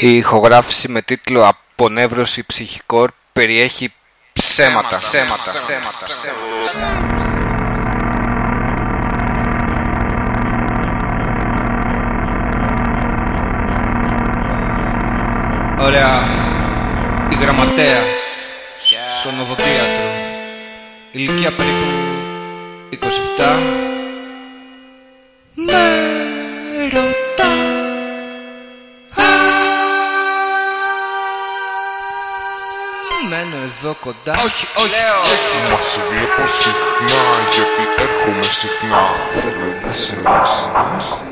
Η ηχογράφηση με τίτλο «Απονεύρωση ψυχικόρ» περιέχει ψέματα. ψέματα. Ωραία. Η γραμματέας στο νοδοτίατρο. Ηλικία περίπου 27. Με Μένω εδώ κοντά. Όχι, όχι, όχι. Μας σε βλέπω συχνά γιατί έρχομαι συχνά. Θέλω να σε